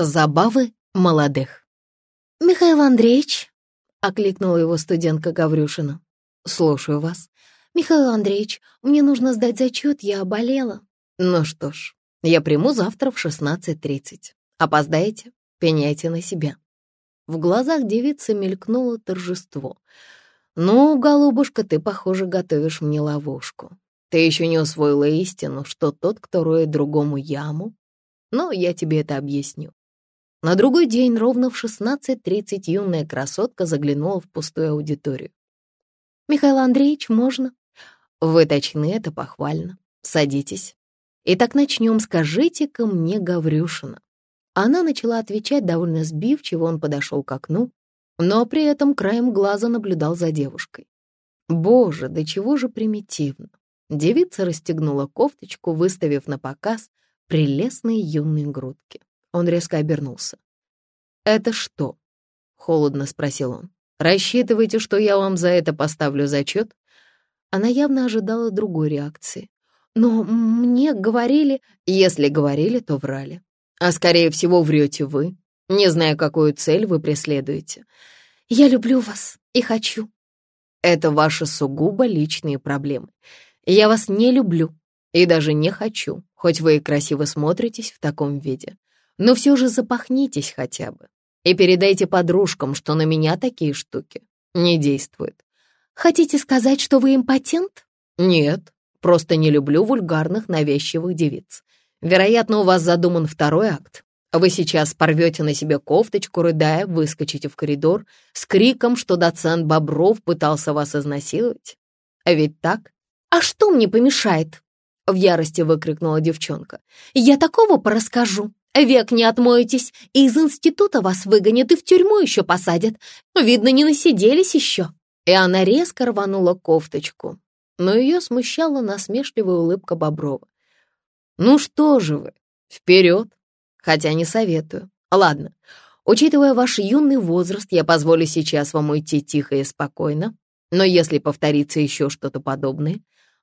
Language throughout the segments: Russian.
Забавы молодых. «Михаил Андреевич», — окликнула его студентка Гаврюшина. «Слушаю вас». «Михаил Андреевич, мне нужно сдать зачет, я болела». «Ну что ж, я приму завтра в 16.30. Опоздаете? Пеняйте на себя». В глазах девицы мелькнуло торжество. «Ну, голубушка, ты, похоже, готовишь мне ловушку. Ты еще не усвоила истину, что тот, кто роет другому яму, но я тебе это объясню. На другой день ровно в 16.30 юная красотка заглянула в пустую аудиторию. «Михаил Андреевич, можно?» «Вы точны, это похвально. Садитесь. Итак, начнем. Скажите-ка мне, Гаврюшина». Она начала отвечать довольно сбивчиво, он подошел к окну, но при этом краем глаза наблюдал за девушкой. Боже, до чего же примитивно. Девица расстегнула кофточку, выставив на показ прелестные юные грудки. Он резко обернулся. «Это что?» — холодно спросил он. «Рассчитываете, что я вам за это поставлю зачет?» Она явно ожидала другой реакции. «Но мне говорили...» «Если говорили, то врали. А скорее всего, врете вы, не зная, какую цель вы преследуете. Я люблю вас и хочу». «Это ваши сугубо личные проблемы. Я вас не люблю и даже не хочу, хоть вы и красиво смотритесь в таком виде. Но все же запахнитесь хотя бы и передайте подружкам, что на меня такие штуки не действуют. Хотите сказать, что вы импотент? Нет, просто не люблю вульгарных навязчивых девиц. Вероятно, у вас задуман второй акт. Вы сейчас порвете на себе кофточку, рыдая, выскочите в коридор с криком, что доцент Бобров пытался вас изнасиловать. А ведь так? «А что мне помешает?» — в ярости выкрикнула девчонка. «Я такого порасскажу. Век не отмоетесь, и из института вас выгонят и в тюрьму еще посадят. Видно, не насиделись еще». И она резко рванула кофточку, но ее смущала насмешливая улыбка Боброва. «Ну что же вы, вперед, хотя не советую. Ладно, учитывая ваш юный возраст, я позволю сейчас вам уйти тихо и спокойно, но если повторится еще что-то подобное,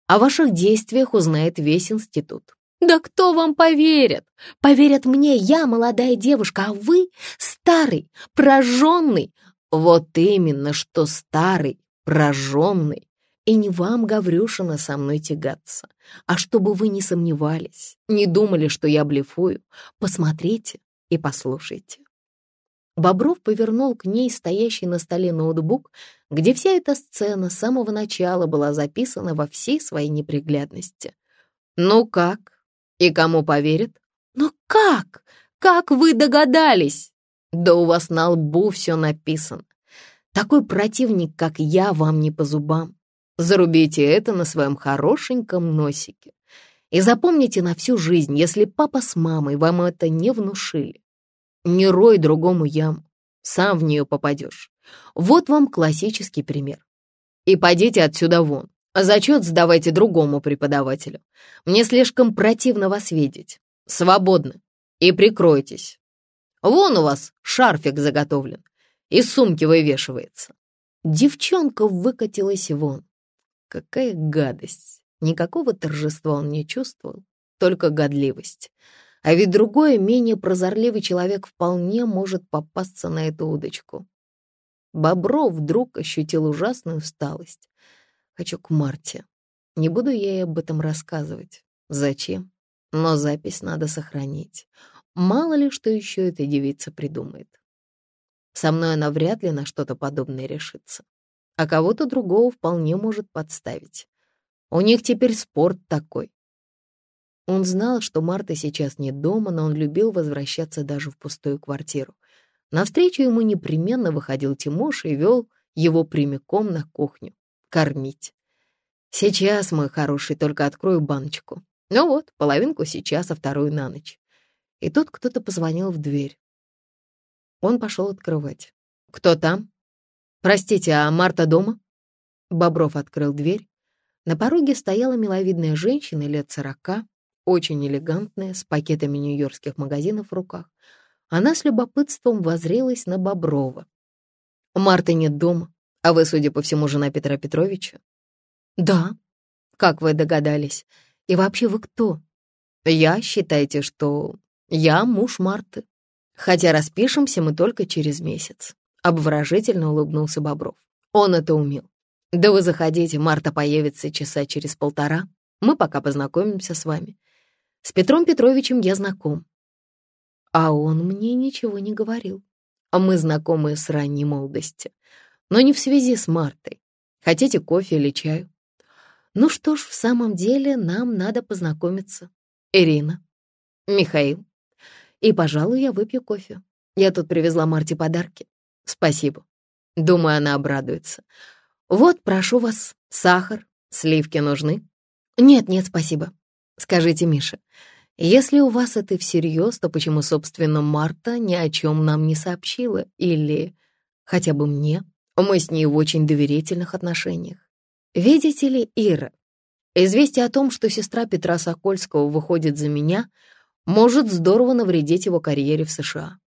о ваших действиях узнает весь институт. Да кто вам поверит? Поверят мне, я молодая девушка, а вы старый, прожженный. Вот именно, что старый, прожженный. И не вам, Гаврюшина, со мной тягаться. А чтобы вы не сомневались, не думали, что я блефую, посмотрите и послушайте. Бобров повернул к ней стоящий на столе ноутбук, где вся эта сцена с самого начала была записана во всей своей неприглядности. «Ну как? И кому поверят?» «Но как? Как вы догадались?» «Да у вас на лбу все написано. Такой противник, как я, вам не по зубам. Зарубите это на своем хорошеньком носике. И запомните на всю жизнь, если папа с мамой вам это не внушили. Не рой другому яму, сам в нее попадешь. Вот вам классический пример. И пойдите отсюда вон. Зачет сдавайте другому преподавателю. Мне слишком противно вас видеть. Свободны. И прикройтесь. Вон у вас шарфик заготовлен. Из сумки вывешивается. Девчонка выкатилась вон. Какая гадость. Никакого торжества он не чувствовал, только годливость. А ведь другой, менее прозорливый человек вполне может попасться на эту удочку. Бобров вдруг ощутил ужасную усталость. Хочу к Марте. Не буду я ей об этом рассказывать. Зачем? Но запись надо сохранить. Мало ли, что еще эта девица придумает. Со мной она вряд ли на что-то подобное решится. А кого-то другого вполне может подставить. У них теперь спорт такой. Он знал, что Марта сейчас не дома, но он любил возвращаться даже в пустую квартиру. Навстречу ему непременно выходил Тимош и вел его прямиком на кухню. Кормить. Сейчас, мой хороший, только открою баночку. Ну вот, половинку сейчас, а вторую на ночь. И тут кто-то позвонил в дверь. Он пошел открывать. «Кто там?» «Простите, а Марта дома?» Бобров открыл дверь. На пороге стояла миловидная женщина лет сорока, очень элегантная, с пакетами нью-йоркских магазинов в руках. Она с любопытством возрелась на Боброва. «Марты нет дома, а вы, судя по всему, жена Петра Петровича?» «Да». «Как вы догадались? И вообще вы кто?» «Я, считайте, что я муж Марты». Хотя распишемся мы только через месяц. Обворожительно улыбнулся Бобров. Он это умел. Да вы заходите, Марта появится часа через полтора. Мы пока познакомимся с вами. С Петром Петровичем я знаком. А он мне ничего не говорил. Мы знакомы с ранней молодости. Но не в связи с Мартой. Хотите кофе или чаю? Ну что ж, в самом деле нам надо познакомиться. Ирина, Михаил. И, пожалуй, я выпью кофе. Я тут привезла Марте подарки. Спасибо. Думаю, она обрадуется. Вот, прошу вас, сахар, сливки нужны? Нет, нет, спасибо. Скажите, Миша, если у вас это всерьез, то почему, собственно, Марта ни о чем нам не сообщила? Или хотя бы мне? Мы с ней в очень доверительных отношениях. Видите ли, Ира, известие о том, что сестра Петра Сокольского выходит за меня, может здорово навредить его карьере в США.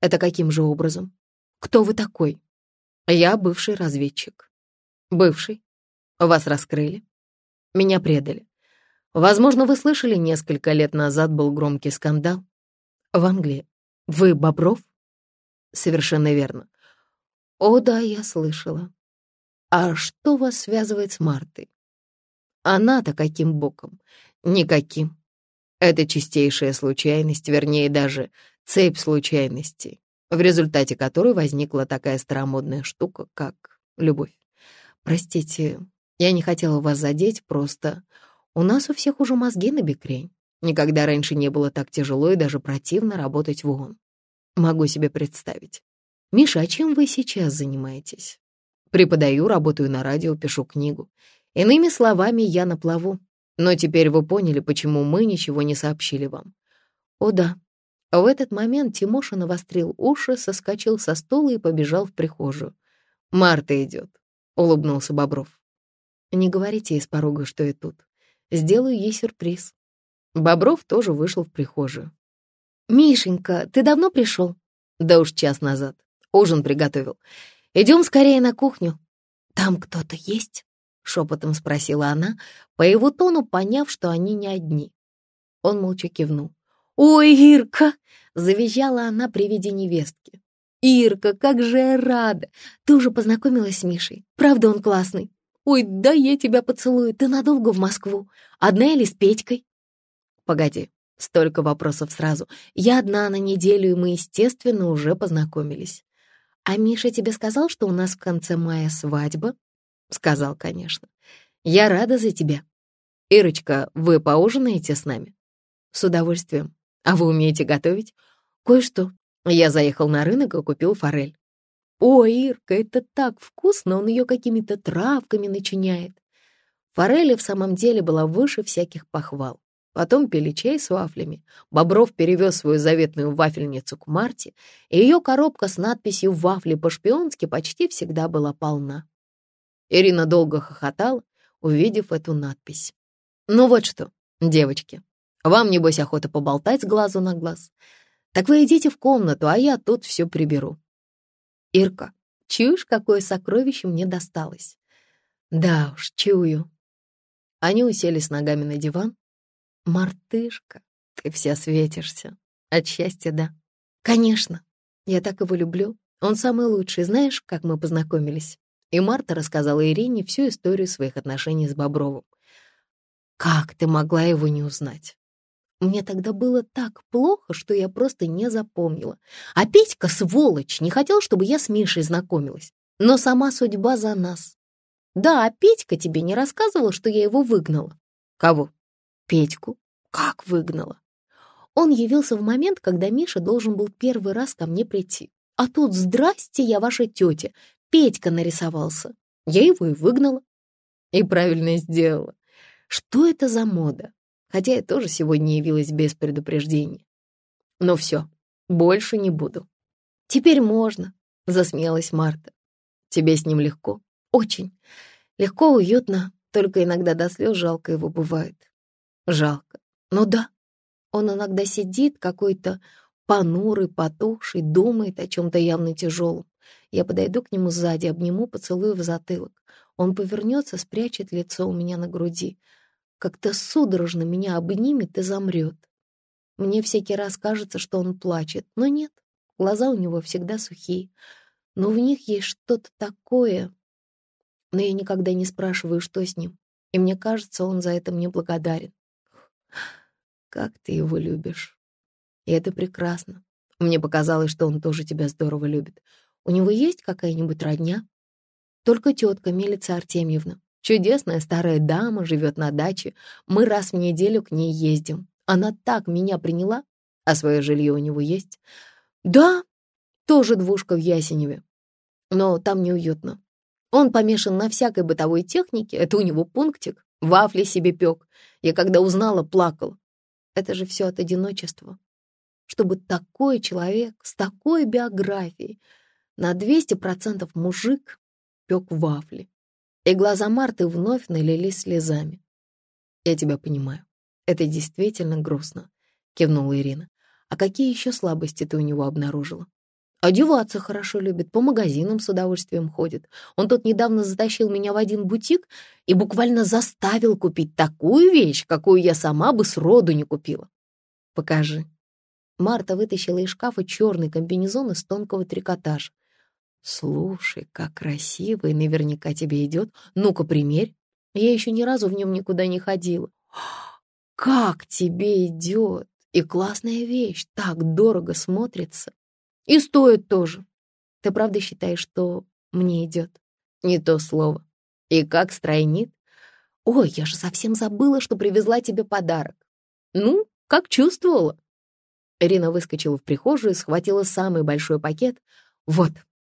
Это каким же образом? Кто вы такой? Я бывший разведчик. Бывший? Вас раскрыли? Меня предали. Возможно, вы слышали, несколько лет назад был громкий скандал. В Англии. Вы Бобров? Совершенно верно. О, да, я слышала. А что вас связывает с Мартой? Она-то каким боком? Никаким. Это чистейшая случайность, вернее, даже цепь случайностей, в результате которой возникла такая старомодная штука, как любовь. Простите, я не хотела вас задеть, просто у нас у всех уже мозги на бекрень. Никогда раньше не было так тяжело и даже противно работать в ООН. Могу себе представить. Миша, а чем вы сейчас занимаетесь? Преподаю, работаю на радио, пишу книгу. Иными словами, я на плаву. Но теперь вы поняли, почему мы ничего не сообщили вам. О да. В этот момент Тимоша навострил уши, соскочил со стула и побежал в прихожую. «Марта идет», — улыбнулся Бобров. «Не говорите с порога, что я тут. Сделаю ей сюрприз». Бобров тоже вышел в прихожую. «Мишенька, ты давно пришел?» «Да уж час назад. Ужин приготовил. Идем скорее на кухню». «Там кто-то есть?» — шепотом спросила она, по его тону поняв, что они не одни. Он молча кивнул. «Ой, Ирка!» — завизжала она при виде невестки. «Ирка, как же я рада! Ты уже познакомилась с Мишей. Правда, он классный. Ой, да я тебя поцелую. Ты надолго в Москву? Одна или с Петькой?» «Погоди, столько вопросов сразу. Я одна на неделю, и мы, естественно, уже познакомились. «А Миша тебе сказал, что у нас в конце мая свадьба?» «Сказал, конечно. Я рада за тебя. Ирочка, вы поужинаете с нами?» «С удовольствием. А вы умеете готовить?» «Кое-что». Я заехал на рынок и купил форель. «Ой, Ирка, это так вкусно, он ее какими-то травками начиняет». Форель в самом деле была выше всяких похвал. Потом пили чай с вафлями. Бобров перевез свою заветную вафельницу к Марте, и ее коробка с надписью «Вафли по-шпионски» почти всегда была полна. Ирина долго хохотала, увидев эту надпись. «Ну вот что, девочки, вам, небось, охота поболтать с глазу на глаз. Так вы идите в комнату, а я тут все приберу». «Ирка, чуешь, какое сокровище мне досталось?» «Да уж, чую». Они уселись ногами на диван, «Мартышка, ты вся светишься. От счастья, да?» «Конечно. Я так его люблю. Он самый лучший. Знаешь, как мы познакомились?» И Марта рассказала Ирине всю историю своих отношений с Бобровым. «Как ты могла его не узнать?» Мне тогда было так плохо, что я просто не запомнила. А Петька, сволочь, не хотел, чтобы я с Мишей знакомилась. Но сама судьба за нас. Да, а Петька тебе не рассказывал, что я его выгнала? Кого? Петьку. Как выгнала? Он явился в момент, когда Миша должен был первый раз ко мне прийти. А тут, здрасте, я ваша тетя. Петька нарисовался. Я его и выгнала. И правильно сделала. Что это за мода? Хотя я тоже сегодня явилась без предупреждения. Но все, больше не буду. Теперь можно, засмеялась Марта. Тебе с ним легко? Очень. Легко, уютно, только иногда до слез жалко его бывает. Жалко. Ну да, он иногда сидит какой-то понурый, потухший, думает о чем-то явно тяжелом. Я подойду к нему сзади, обниму, поцелую в затылок. Он повернется, спрячет лицо у меня на груди. Как-то судорожно меня обнимет и замрет. Мне всякий раз кажется, что он плачет, но нет, глаза у него всегда сухие. Но в них есть что-то такое. Но я никогда не спрашиваю, что с ним, и мне кажется, он за это мне благодарен. Как ты его любишь. И это прекрасно. Мне показалось, что он тоже тебя здорово любит. У него есть какая-нибудь родня? Только тетка Милица Артемьевна. Чудесная старая дама, живет на даче. Мы раз в неделю к ней ездим. Она так меня приняла. А свое жилье у него есть? Да, тоже двушка в Ясеневе. Но там неуютно. Он помешан на всякой бытовой технике. Это у него пунктик. Вафли себе пек. Я когда узнала, плакал. Это же все от одиночества. Чтобы такой человек с такой биографией, на 200% мужик, пек вафли. И глаза Марты вновь налились слезами. «Я тебя понимаю. Это действительно грустно», — кивнула Ирина. «А какие еще слабости ты у него обнаружила?» Одеваться хорошо любит, по магазинам с удовольствием ходит. Он тут недавно затащил меня в один бутик и буквально заставил купить такую вещь, какую я сама бы сроду не купила. Покажи. Марта вытащила из шкафа черный комбинезон из тонкого трикотажа. «Слушай, как красиво и наверняка тебе идет. Ну-ка, примерь. Я еще ни разу в нем никуда не ходила. Как тебе идет! И классная вещь, так дорого смотрится. И стоит тоже. Ты правда считаешь, что мне идет? Не то слово. И как стройнит? Ой, я же совсем забыла, что привезла тебе подарок. Ну, как чувствовала. Ирина выскочила в прихожую, схватила самый большой пакет. Вот,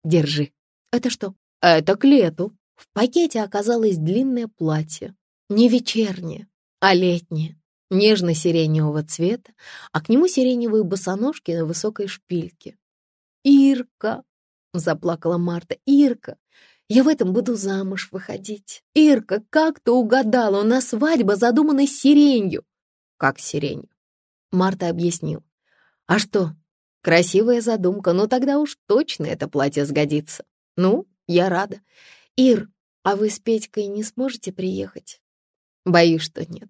Держи. Это что? Это к лету. В пакете оказалось длинное платье. Не вечернее, а летнее. Нежно-сиреневого цвета, а к нему сиреневые босоножки на высокой шпильке. «Ирка!» — заплакала Марта. «Ирка! Я в этом буду замуж выходить. Ирка, как ты угадала, у нас свадьба задумана сиренью». «Как сиренью?» Марта объяснил. «А что, Красивая задумка, но тогда уж точно это платье сгодится. Ну, я рада. Ир, а вы с Петькой не сможете приехать? Боюсь, что нет.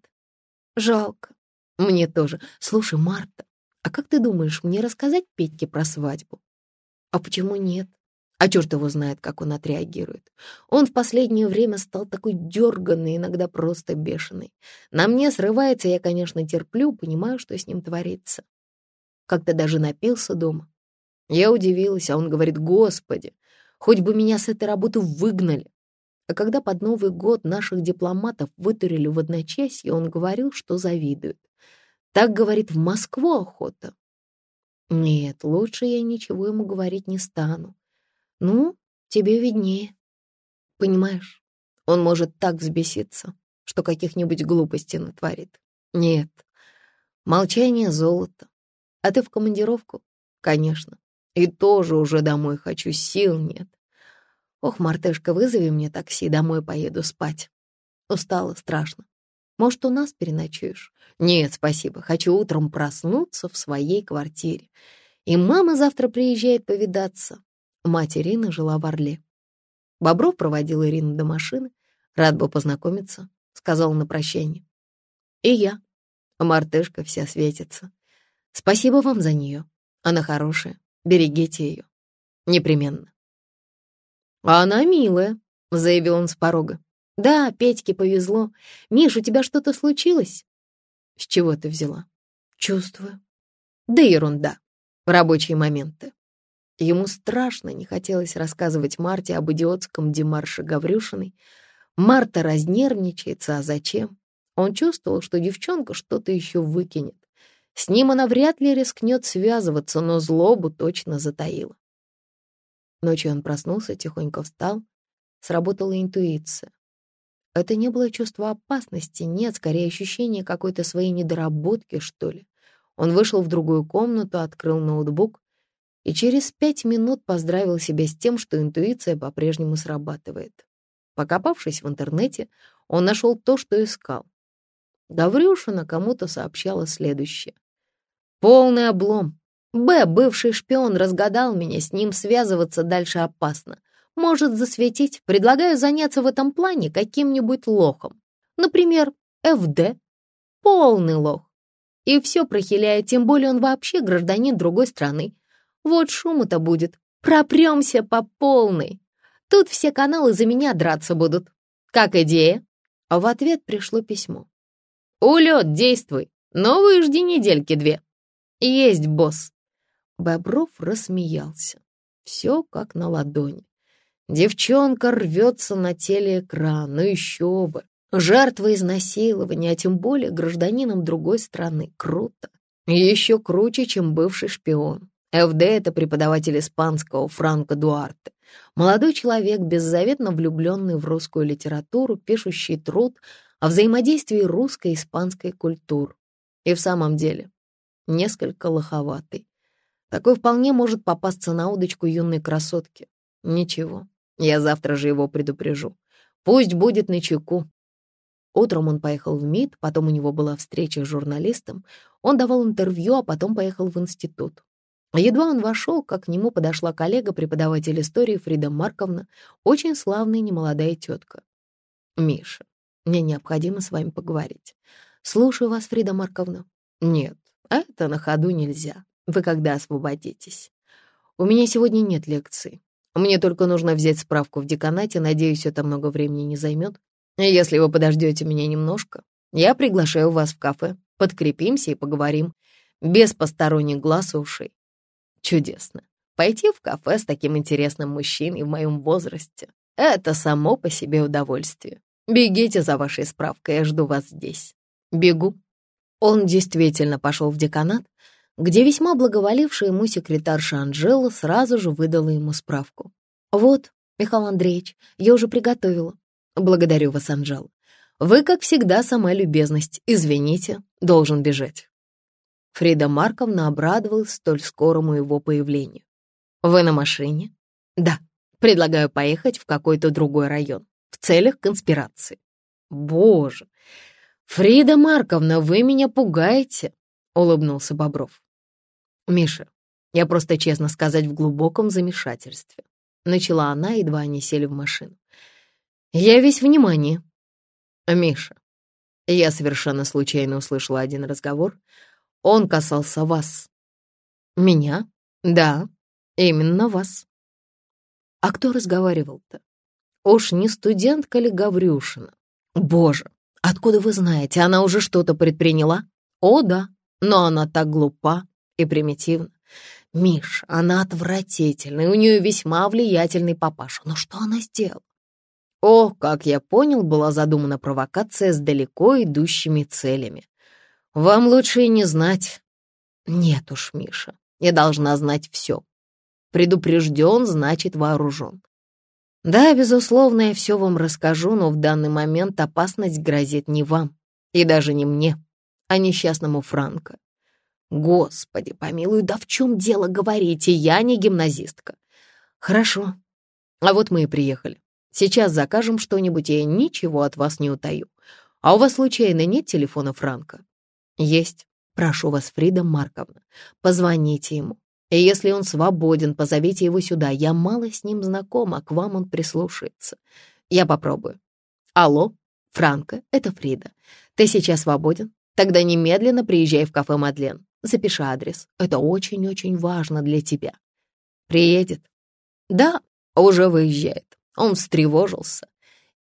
Жалко. Мне тоже. Слушай, Марта, а как ты думаешь, мне рассказать Петьке про свадьбу? А почему нет? А черт его знает, как он отреагирует. Он в последнее время стал такой дерганный, иногда просто бешеный. На мне срывается, я, конечно, терплю, понимаю, что с ним творится как-то даже напился дома. Я удивилась, а он говорит, «Господи, хоть бы меня с этой работы выгнали». А когда под Новый год наших дипломатов вытурили в одночасье, он говорил, что завидует. Так, говорит, в Москву охота. Нет, лучше я ничего ему говорить не стану. Ну, тебе виднее. Понимаешь, он может так взбеситься, что каких-нибудь глупостей натворит. Нет, молчание — золото. А ты в командировку? Конечно. И тоже уже домой хочу, сил нет. Ох, мартышка, вызови мне такси, домой поеду спать. Устала страшно. Может, у нас переночуешь? Нет, спасибо. Хочу утром проснуться в своей квартире. И мама завтра приезжает повидаться. Мать Ирины жила в Орле. Бобров проводил Ирину до машины. Рад бы познакомиться, сказал на прощание. И я. Мартышка вся светится. Спасибо вам за нее. Она хорошая. Берегите ее. Непременно. А она милая, заявил он с порога. Да, Петьке повезло. Миш, у тебя что-то случилось? С чего ты взяла? Чувствую. Да ерунда. Рабочие моменты. Ему страшно не хотелось рассказывать Марте об идиотском Демарше Гаврюшиной. Марта разнервничается, а зачем? Он чувствовал, что девчонка что-то еще выкинет. С ним она вряд ли рискнет связываться, но злобу точно затаила. Ночью он проснулся, тихонько встал. Сработала интуиция. Это не было чувство опасности, нет, скорее ощущение какой-то своей недоработки, что ли. Он вышел в другую комнату, открыл ноутбук и через пять минут поздравил себя с тем, что интуиция по-прежнему срабатывает. Покопавшись в интернете, он нашел то, что искал. Гаврюшина кому-то сообщала следующее. Полный облом. Б, бывший шпион, разгадал меня, с ним связываться дальше опасно. Может засветить. Предлагаю заняться в этом плане каким-нибудь лохом. Например, ФД. Полный лох. И все прохиляет, тем более он вообще гражданин другой страны. Вот шуму-то будет. Пропремся по полной. Тут все каналы за меня драться будут. Как идея?» А в ответ пришло письмо. «Улет, действуй, но выжди недельки две». «Есть, босс». Бобров рассмеялся. Все как на ладони. Девчонка рвется на телеэкран, ну еще бы. Жертва изнасилования, а тем более гражданином другой страны. Круто. Еще круче, чем бывший шпион. ФД — это преподаватель испанского Франко Дуарте. Молодой человек, беззаветно влюбленный в русскую литературу, пишущий труд о взаимодействии русской и испанской культур. И в самом деле, несколько лоховатый. Такой вполне может попасться на удочку юной красотки. Ничего, я завтра же его предупрежу. Пусть будет на чеку. Утром он поехал в МИД, потом у него была встреча с журналистом. Он давал интервью, а потом поехал в институт. Едва он вошел, как к нему подошла коллега, преподаватель истории Фрида Марковна, очень славная немолодая тетка. «Миша, мне необходимо с вами поговорить. Слушаю вас, Фрида Марковна». «Нет, это на ходу нельзя. Вы когда освободитесь?» «У меня сегодня нет лекции. Мне только нужно взять справку в деканате, надеюсь, это много времени не займет. Если вы подождете меня немножко, я приглашаю вас в кафе, подкрепимся и поговорим, без посторонних глаз и ушей. Чудесно. Пойти в кафе с таким интересным мужчиной в моем возрасте — это само по себе удовольствие. Бегите за вашей справкой, я жду вас здесь. Бегу. Он действительно пошел в деканат, где весьма благоволившая ему секретарша Анжела сразу же выдала ему справку. «Вот, Михаил Андреевич, я уже приготовила. Благодарю вас, Анжела. Вы, как всегда, сама любезность. Извините, должен бежать». Фрида Марковна обрадовалась столь скорому его появлению. «Вы на машине?» «Да. Предлагаю поехать в какой-то другой район в целях конспирации». «Боже! Фрида Марковна, вы меня пугаете!» — улыбнулся Бобров. «Миша, я просто, честно сказать, в глубоком замешательстве». Начала она, едва они сели в машину. «Я весь внимание». «Миша, я совершенно случайно услышала один разговор, он касался вас. Меня? Да, именно вас. А кто разговаривал-то? Уж не студентка ли Гаврюшина? Боже, откуда вы знаете, она уже что-то предприняла? О, да, но она так глупа и примитивна. Миш, она отвратительная, у нее весьма влиятельный папаша. Но что она сделала? О, как я понял, была задумана провокация с далеко идущими целями. Вам лучше и не знать. Нет уж, Миша, я должна знать все. Предупрежден, значит вооружен. Да, безусловно, я все вам расскажу, но в данный момент опасность грозит не вам, и даже не мне, а несчастному Франко. Господи, помилуй, да в чем дело говорите, я не гимназистка. Хорошо, а вот мы и приехали. Сейчас закажем что-нибудь, и я ничего от вас не утаю. А у вас случайно нет телефона Франка? «Есть. Прошу вас, Фрида Марковна, позвоните ему. И если он свободен, позовите его сюда. Я мало с ним знакома, к вам он прислушается. Я попробую. Алло, Франко, это Фрида. Ты сейчас свободен? Тогда немедленно приезжай в кафе Мадлен. Запиши адрес. Это очень-очень важно для тебя. Приедет? Да, уже выезжает. Он встревожился.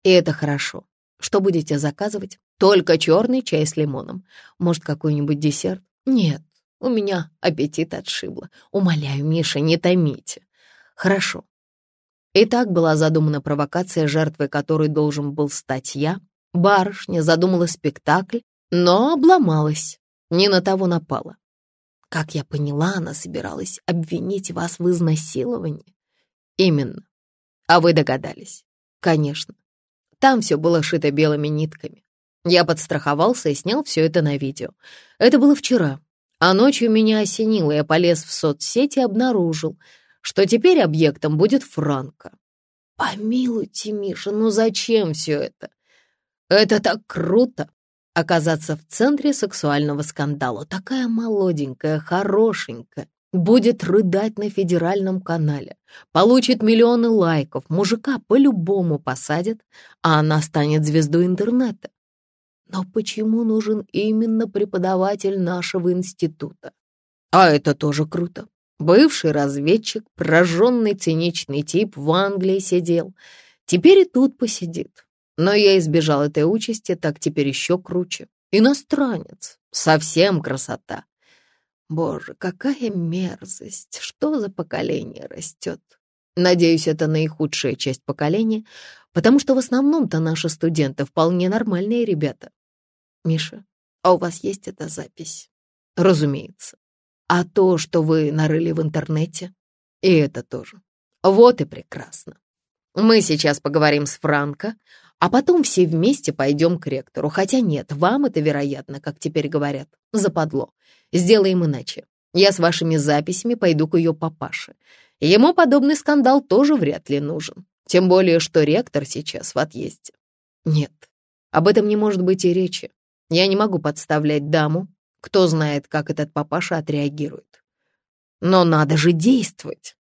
И это хорошо. Что будете заказывать? Только черный чай с лимоном. Может, какой-нибудь десерт? Нет, у меня аппетит отшибло. Умоляю, Миша, не томите. Хорошо. И так была задумана провокация, жертвой которой должен был стать я. Барышня задумала спектакль, но обломалась. Не на того напала. Как я поняла, она собиралась обвинить вас в изнасиловании. Именно. А вы догадались? Конечно. Там все было шито белыми нитками. Я подстраховался и снял все это на видео. Это было вчера, а ночью меня осенило, я полез в соцсети и обнаружил, что теперь объектом будет Франко. Помилуйте, Миша, ну зачем все это? Это так круто, оказаться в центре сексуального скандала. Такая молоденькая, хорошенькая, будет рыдать на федеральном канале, получит миллионы лайков, мужика по-любому посадят, а она станет звездой интернета. Но почему нужен именно преподаватель нашего института? А это тоже круто. Бывший разведчик, прожженный циничный тип в Англии сидел. Теперь и тут посидит. Но я избежал этой участи, так теперь еще круче. Иностранец. Совсем красота. Боже, какая мерзость! Что за поколение растет? Надеюсь, это наихудшая часть поколения, потому что в основном-то наши студенты вполне нормальные ребята. Миша, а у вас есть эта запись? Разумеется. А то, что вы нарыли в интернете, и это тоже. Вот и прекрасно. Мы сейчас поговорим с Франко, а потом все вместе пойдем к ректору. Хотя нет, вам это, вероятно, как теперь говорят, западло. Сделаем иначе. Я с вашими записями пойду к ее папаше. Ему подобный скандал тоже вряд ли нужен. Тем более, что ректор сейчас в отъезде. Нет, об этом не может быть и речи. Я не могу подставлять даму. Кто знает, как этот папаша отреагирует. Но надо же действовать.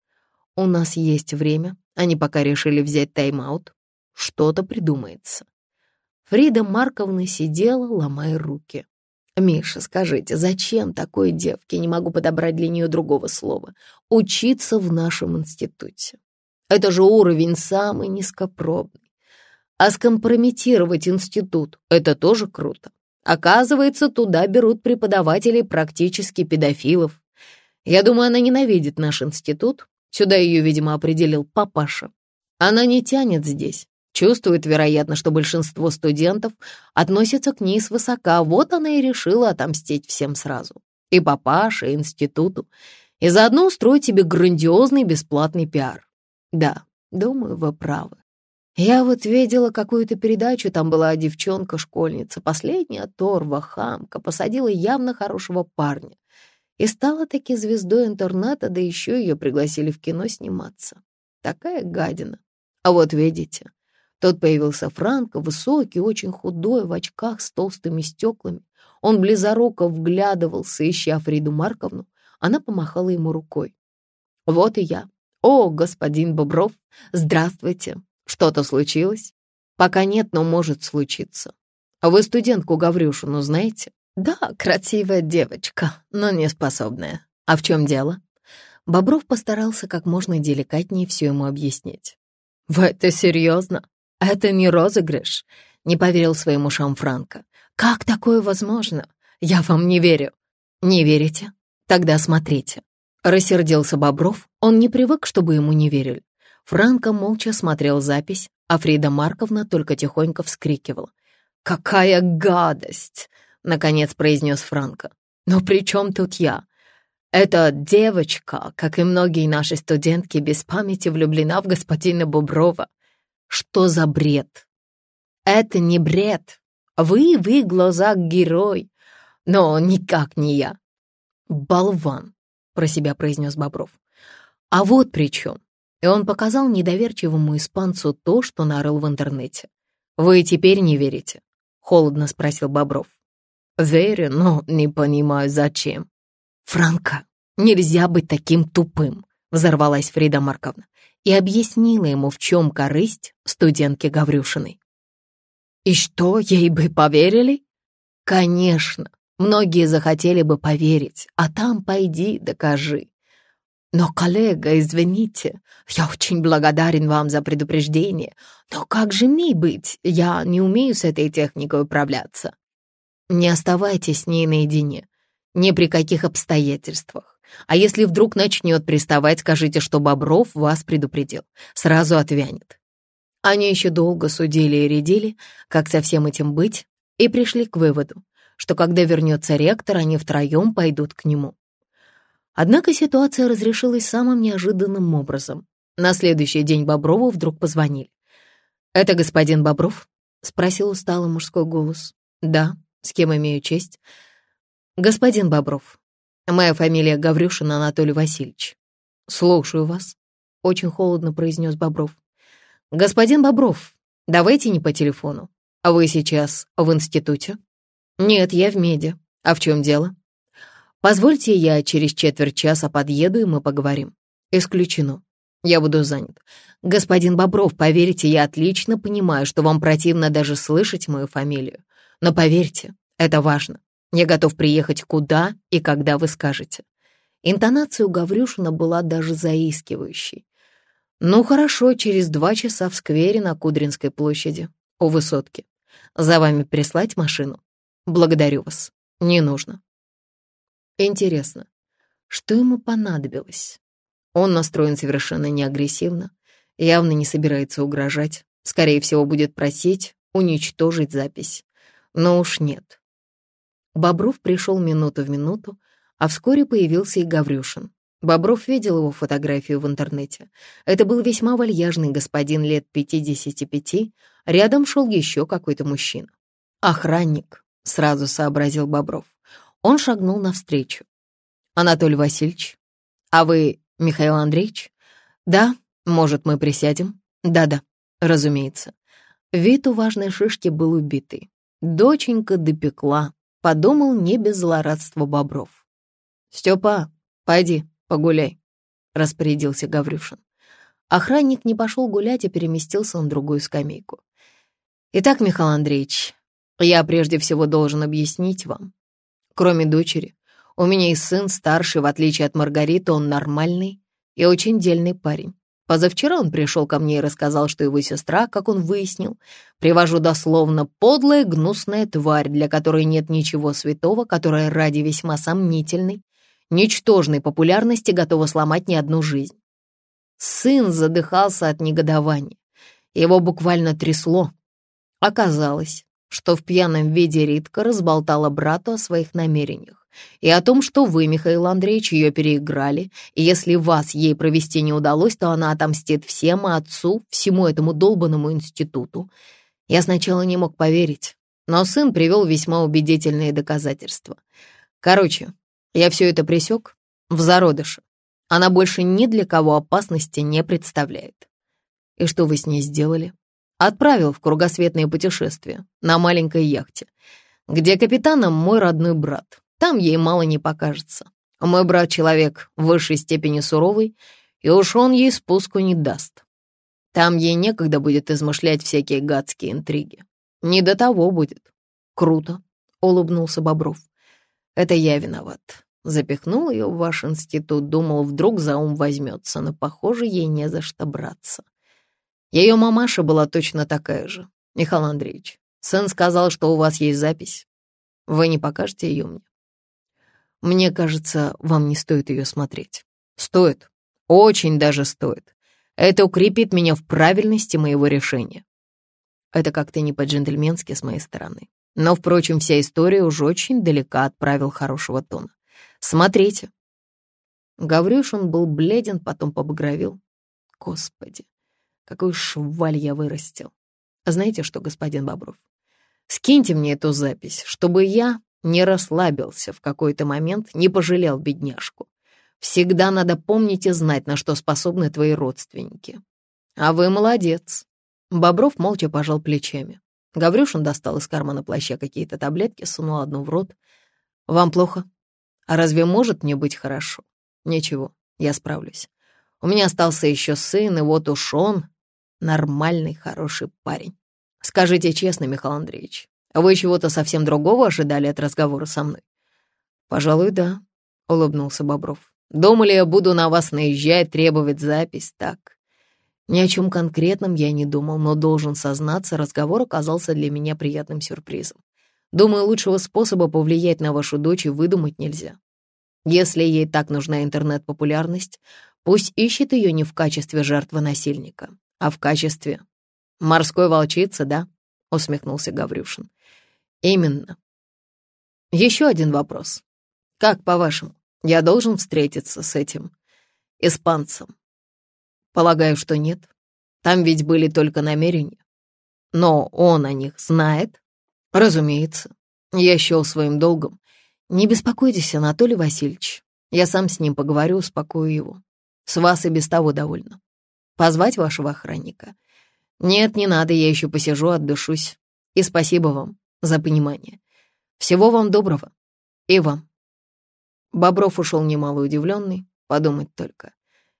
У нас есть время. Они пока решили взять тайм-аут. Что-то придумается. Фрида Марковна сидела, ломая руки. «Миша, скажите, зачем такой девке, не могу подобрать для нее другого слова, учиться в нашем институте? Это же уровень самый низкопробный. А скомпрометировать институт — это тоже круто. Оказывается, туда берут преподавателей практически педофилов. Я думаю, она ненавидит наш институт. Сюда ее, видимо, определил папаша. Она не тянет здесь. Чувствует, вероятно, что большинство студентов относятся к ней свысока. Вот она и решила отомстить всем сразу. И папаше, и институту. И заодно устроить себе грандиозный бесплатный пиар. Да, думаю, вы правы. Я вот видела какую-то передачу, там была девчонка-школьница, последняя торва, хамка, посадила явно хорошего парня. И стала таки звездой интернета, да еще ее пригласили в кино сниматься. Такая гадина. А вот видите, Тут появился Франко, высокий, очень худой, в очках с толстыми стеклами. Он близоруко вглядывался, ища Фриду Марковну. Она помахала ему рукой. «Вот и я. О, господин Бобров, здравствуйте. Что-то случилось?» «Пока нет, но может случиться. А вы студентку Гаврюшину знаете?» «Да, красивая девочка, но не способная. А в чем дело?» Бобров постарался как можно деликатнее все ему объяснить. «Вы это серьезно? «Это не розыгрыш», — не поверил своим ушам Франко. «Как такое возможно? Я вам не верю». «Не верите? Тогда смотрите». Рассердился Бобров, он не привык, чтобы ему не верили. Франко молча смотрел запись, а Фрида Марковна только тихонько вскрикивала. «Какая гадость!» — наконец произнес Франко. «Но при чем тут я? Эта девочка, как и многие наши студентки, без памяти влюблена в господина Боброва. Что за бред? Это не бред. Вы в их глазах герой, но никак не я. Болван, про себя произнес Бобров. А вот при чем. И он показал недоверчивому испанцу то, что нарыл в интернете. «Вы теперь не верите?» — холодно спросил Бобров. «Верю, но не понимаю, зачем». «Франко, нельзя быть таким тупым», — взорвалась Фрида Марковна и объяснила ему, в чем корысть студентки Гаврюшиной. «И что, ей бы поверили?» «Конечно, многие захотели бы поверить, а там пойди докажи. Но, коллега, извините, я очень благодарен вам за предупреждение, но как же мне быть? Я не умею с этой техникой управляться. Не оставайтесь с ней наедине, ни при каких обстоятельствах. А если вдруг начнет приставать, скажите, что Бобров вас предупредил. Сразу отвянет. Они еще долго судили и рядили, как со всем этим быть, и пришли к выводу, что когда вернется ректор, они втроем пойдут к нему. Однако ситуация разрешилась самым неожиданным образом. На следующий день Боброву вдруг позвонили. «Это господин Бобров?» — спросил усталый мужской голос. «Да, с кем имею честь?» «Господин Бобров, Моя фамилия Гаврюшин Анатолий Васильевич. Слушаю вас, очень холодно произнес Бобров. Господин Бобров, давайте не по телефону. А вы сейчас в институте? Нет, я в меди. А в чем дело? Позвольте, я через четверть часа подъеду, и мы поговорим. Исключено. Я буду занят. Господин Бобров, поверьте, я отлично понимаю, что вам противно даже слышать мою фамилию. Но поверьте, это важно. Я готов приехать куда и когда вы скажете». Интонация у Гаврюшина была даже заискивающей. «Ну хорошо, через два часа в сквере на Кудринской площади, у высотки. За вами прислать машину? Благодарю вас. Не нужно». Интересно, что ему понадобилось? Он настроен совершенно неагрессивно, явно не собирается угрожать, скорее всего, будет просить уничтожить запись. Но уж нет. Бобров пришел минуту в минуту, а вскоре появился и Гаврюшин. Бобров видел его фотографию в интернете. Это был весьма вальяжный господин лет 55, рядом шел еще какой-то мужчина. «Охранник», — сразу сообразил Бобров. Он шагнул навстречу. «Анатолий Васильевич, а вы Михаил Андреевич? Да, может, мы присядем? Да-да, разумеется». Вид у важной шишки был убитый. Доченька допекла, подумал не без злорадства Бобров. «Степа, пойди, погуляй», — распорядился Гаврюшин. Охранник не пошел гулять и переместился на другую скамейку. «Итак, Михаил Андреевич, я прежде всего должен объяснить вам. Кроме дочери, у меня и сын старший, в отличие от Маргариты, он нормальный и очень дельный парень. Позавчера он пришел ко мне и рассказал, что его сестра, как он выяснил, привожу дословно, подлая гнусная тварь, для которой нет ничего святого, которая ради весьма сомнительной, ничтожной популярности готова сломать не одну жизнь. Сын задыхался от негодования. Его буквально трясло. Оказалось, что в пьяном виде Ритка разболтала брату о своих намерениях и о том, что вы, Михаил Андреевич, ее переиграли, и если вас ей провести не удалось, то она отомстит всем, и отцу, всему этому долбанному институту. Я сначала не мог поверить, но сын привел весьма убедительные доказательства. Короче, я все это пресек в зародыше. Она больше ни для кого опасности не представляет. И что вы с ней сделали? Отправил в кругосветное путешествие на маленькой яхте, где капитаном мой родной брат. Там ей мало не покажется. Мой брат человек в высшей степени суровый, и уж он ей спуску не даст. Там ей некогда будет измышлять всякие гадские интриги. Не до того будет. Круто, — улыбнулся Бобров. Это я виноват. Запихнул ее в ваш институт, думал, вдруг за ум возьмется, но, похоже, ей не за что браться. Ее мамаша была точно такая же. Михаил Андреевич, сын сказал, что у вас есть запись. Вы не покажете ее мне? Мне кажется, вам не стоит ее смотреть. Стоит. Очень даже стоит. Это укрепит меня в правильности моего решения. Это как-то не по-джентльменски с моей стороны. Но, впрочем, вся история уже очень далека от правил хорошего тона. Смотрите. Гаврюшин был бледен, потом побагровил. Господи, какой шваль я вырастил. Знаете что, господин Бобров? Скиньте мне эту запись, чтобы я не расслабился в какой-то момент, не пожалел бедняжку. Всегда надо помнить и знать, на что способны твои родственники. А вы молодец. Бобров молча пожал плечами. Гаврюшин достал из кармана плаща какие-то таблетки, сунул одну в рот. «Вам плохо? А разве может мне быть хорошо? Ничего, я справлюсь. У меня остался еще сын, и вот уж он нормальный, хороший парень. Скажите честно, Михаил Андреевич, вы чего-то совсем другого ожидали от разговора со мной? Пожалуй, да, улыбнулся Бобров. Думали, я буду на вас наезжать, требовать запись, так? Ни о чем конкретном я не думал, но должен сознаться, разговор оказался для меня приятным сюрпризом. Думаю, лучшего способа повлиять на вашу дочь и выдумать нельзя. Если ей так нужна интернет-популярность, пусть ищет ее не в качестве жертвы насильника, а в качестве морской волчицы, да? Усмехнулся Гаврюшин. Именно. Еще один вопрос. Как, по-вашему, я должен встретиться с этим испанцем? Полагаю, что нет. Там ведь были только намерения. Но он о них знает? Разумеется. Я счел своим долгом. Не беспокойтесь, Анатолий Васильевич. Я сам с ним поговорю, успокою его. С вас и без того довольно. Позвать вашего охранника? Нет, не надо, я еще посижу, отдышусь. И спасибо вам за понимание. Всего вам доброго. И вам. Бобров ушел немало удивленный, подумать только.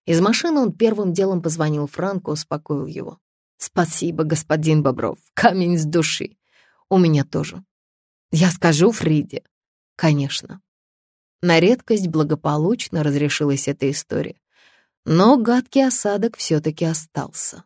Из машины он первым делом позвонил Франку, успокоил его. «Спасибо, господин Бобров, камень с души. У меня тоже. Я скажу Фриде. Конечно. На редкость благополучно разрешилась эта история. Но гадкий осадок все-таки остался.